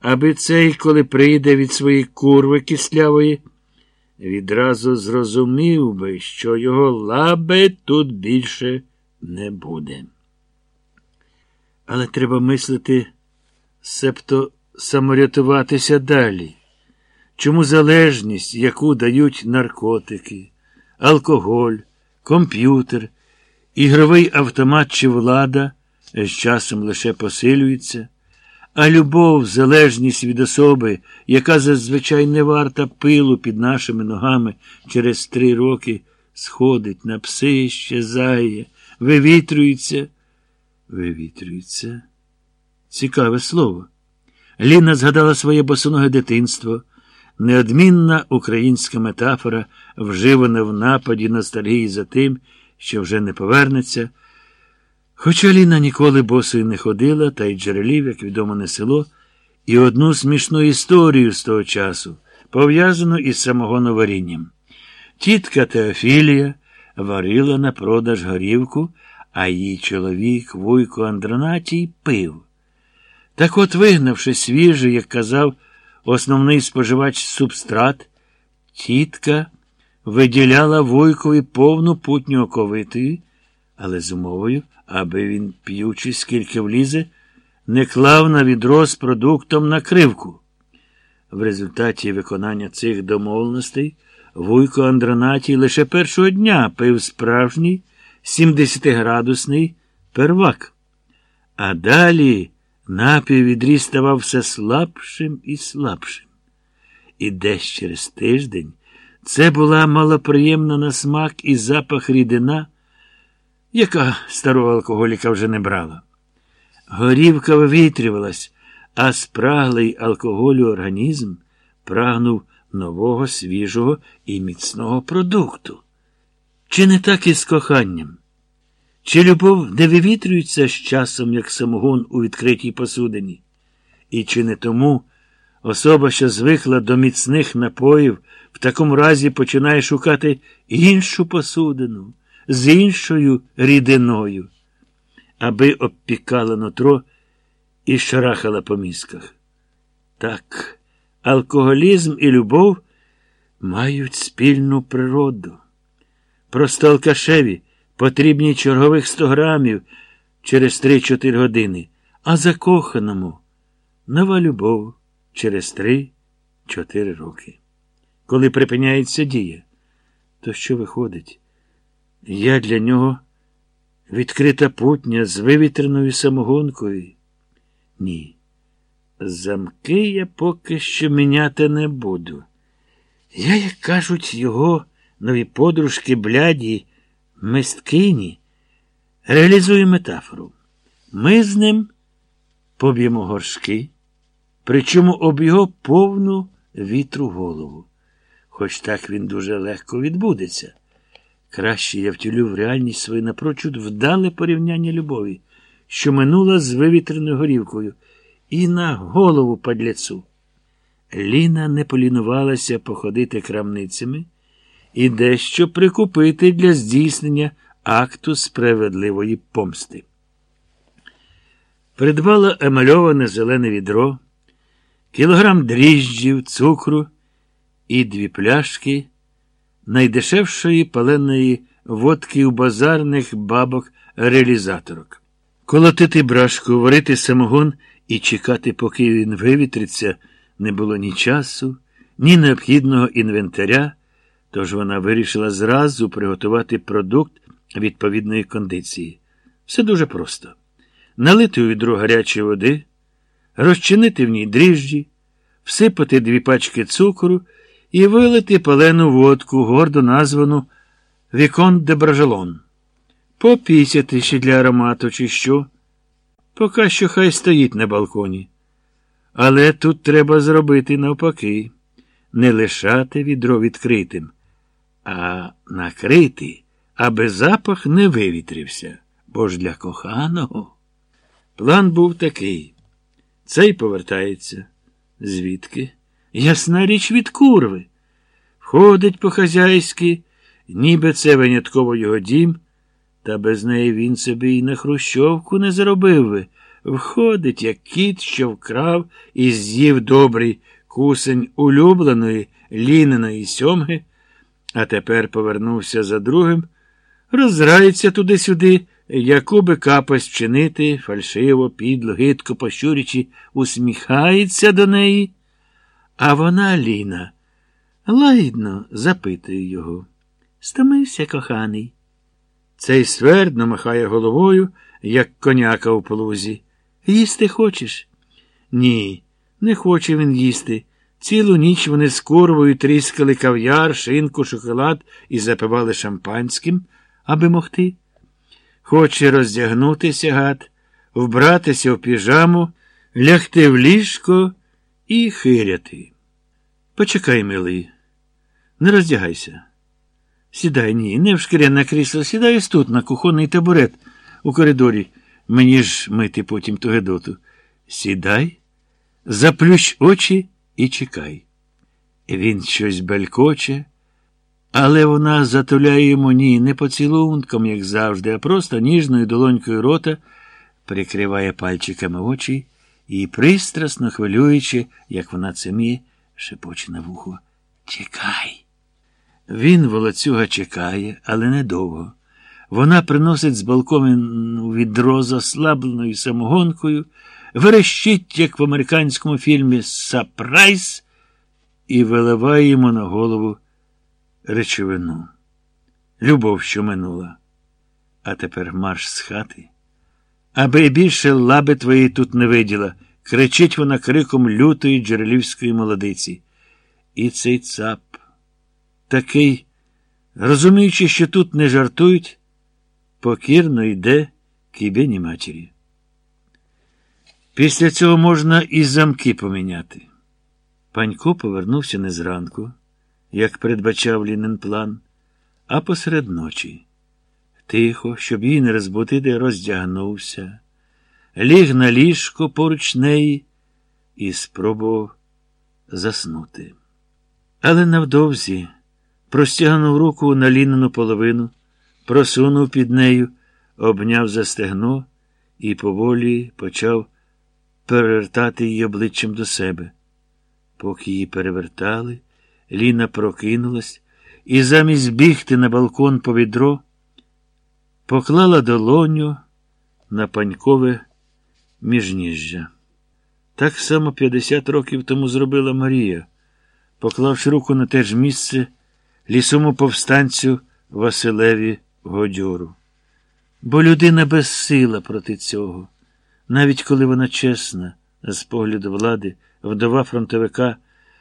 аби цей, коли прийде від своєї курви кислявої, відразу зрозумів би, що його лаби тут більше не буде. Але треба мислити, себто саморятуватися далі. Чому залежність, яку дають наркотики, алкоголь, комп'ютер, ігровий автомат чи влада з часом лише посилюється, а любов, залежність від особи, яка зазвичай не варта пилу під нашими ногами через три роки, сходить на пси, щезає, вивітрюється, вивітрюється. Цікаве слово. Ліна згадала своє босоноге дитинство, неодмінна українська метафора, вживана в нападі ностальгії за тим, що вже не повернеться. Хоча Ліна ніколи босою не ходила, та й джерелів, як відомо, не село, і одну смішну історію з того часу, пов'язану із самогоноварінням. Тітка Теофілія варила на продаж горівку, а її чоловік Вуйко Андронатій пив. Так от, вигнавши свіжий, як казав, основний споживач субстрат, тітка виділяла Вуйкові повну путню оковитої, але з умовою, аби він, п'ючи, скільки влізе, не клав на відро з продуктом накривку. В результаті виконання цих домовленостей Вуйко Андронатій лише першого дня пив справжній 70-градусний первак. А далі напій відріз ставав все слабшим і слабшим. І десь через тиждень це була малоприємна на смак і запах рідина, яка старого алкоголіка вже не брала. Горівка вивітрювалась, а спраглий алкоголю організм прагнув нового, свіжого і міцного продукту. Чи не так і з коханням? Чи любов не вивітрюється з часом, як самогон у відкритій посудині? І чи не тому особа, що звикла до міцних напоїв, в такому разі починає шукати іншу посудину з іншою рідиною, аби обпікала нутро і шарахала по мізках? Так, алкоголізм і любов мають спільну природу. Просто алкашеві потрібні чергових 100 грамів через 3-4 години, а закоханому нова любов через 3-4 роки. Коли припиняється дія, то що виходить? Я для нього відкрита путня з вивітреною самогонкою? Ні. Замки я поки що міняти не буду. Я, як кажуть, його нові подружки бляді, мисткині, реалізую метафору. Ми з ним поб'ємо горшки, причому об його повну вітру голову. Хоч так він дуже легко відбудеться. Краще я втілю в реальність своє напрочуд вдале порівняння любові, що минула з вивітреною горівкою, і на голову падляцу. Ліна не полінувалася походити крамницями і дещо прикупити для здійснення акту справедливої помсти. Придбала емальоване зелене відро, кілограм дріжджів, цукру і дві пляшки найдешевшої паленої водки у базарних бабок реалізаторок. Колотити брашку, варити самогон і чекати, поки він вивітриться, не було ні часу, ні необхідного інвентаря, тож вона вирішила зразу приготувати продукт відповідної кондиції. Все дуже просто. Налити у відро гарячої води, розчинити в ній дріжджі, всипати дві пачки цукру і вилити палену водку, гордо названу Вікон де Бражелон. Попісяти ще для аромату, чи що. Поки що хай стоїть на балконі. Але тут треба зробити навпаки, не лишати відро відкритим, а накрити, аби запах не вивітрився. Бо ж для коханого. План був такий. Цей повертається. Звідки? Ясна річ від курви. Входить по-хазяйськи, ніби це винятково його дім, та без неї він собі і на хрущовку не заробив би входить, як кіт, що вкрав і з'їв добрий кусень улюбленої ліниної сьомги, а тепер повернувся за другим, роззрається туди-сюди, яку би капось вчинити, фальшиво, підло, гидко пощурячи, усміхається до неї. А вона, Ліна, лагідно запитує його. Стомився, коханий. Цей ствердно махає головою, як коняка у плузі. Їсти хочеш? Ні, не хоче він їсти. Цілу ніч вони з курвою тріскали кав'яр, шинку, шоколад і запивали шампанським, аби могти. Хоче роздягнутися гад, вбратися в піжаму, лягти в ліжко і хиряти. Почекай, милий, не роздягайся. Сідай, ні, не в шкіряне крісло, сідай ось тут, на кухонний табурет у коридорі. Мені ж мити потім ту гедоту. Сідай, заплющ очі і чекай. Він щось белькоче, але вона затуляє йому ні, не поцілунком, як завжди, а просто ніжною долонькою рота прикриває пальчиками очі і, пристрасно хвилюючи, як вона це міє, шепоче на вухо. Чекай. Він волоцюга чекає, але недовго. Вона приносить з балкону відро з ослабленою самогонкою, верещить, як в американському фільмі Сапрайз, і виливає йому на голову речовину. Любов, що минула. А тепер марш з хати. Аби більше лаби твої тут не виділа, кричить вона криком лютої джерелівської молодиці. І цей цап, такий, розуміючи, що тут не жартують, покірно йде к ібені матері. Після цього можна і замки поміняти. Панько повернувся не зранку, як передбачав Лінин план, а посеред ночі. Тихо, щоб її не розбудити, роздягнувся, ліг на ліжко поруч неї і спробував заснути. Але навдовзі простягнув руку на лінену половину, просунув під нею, обняв за стегно і поволі почав перевертати її обличчям до себе. Поки її перевертали, Ліна прокинулась і замість бігти на балкон по відро, поклала долоню на панькове міжніжжя. Так само 50 років тому зробила Марія, поклавши руку на те ж місце лісому повстанцю Василеві Годьору. Бо людина безсила проти цього, навіть коли вона чесна, з погляду влади, вдова фронтовика.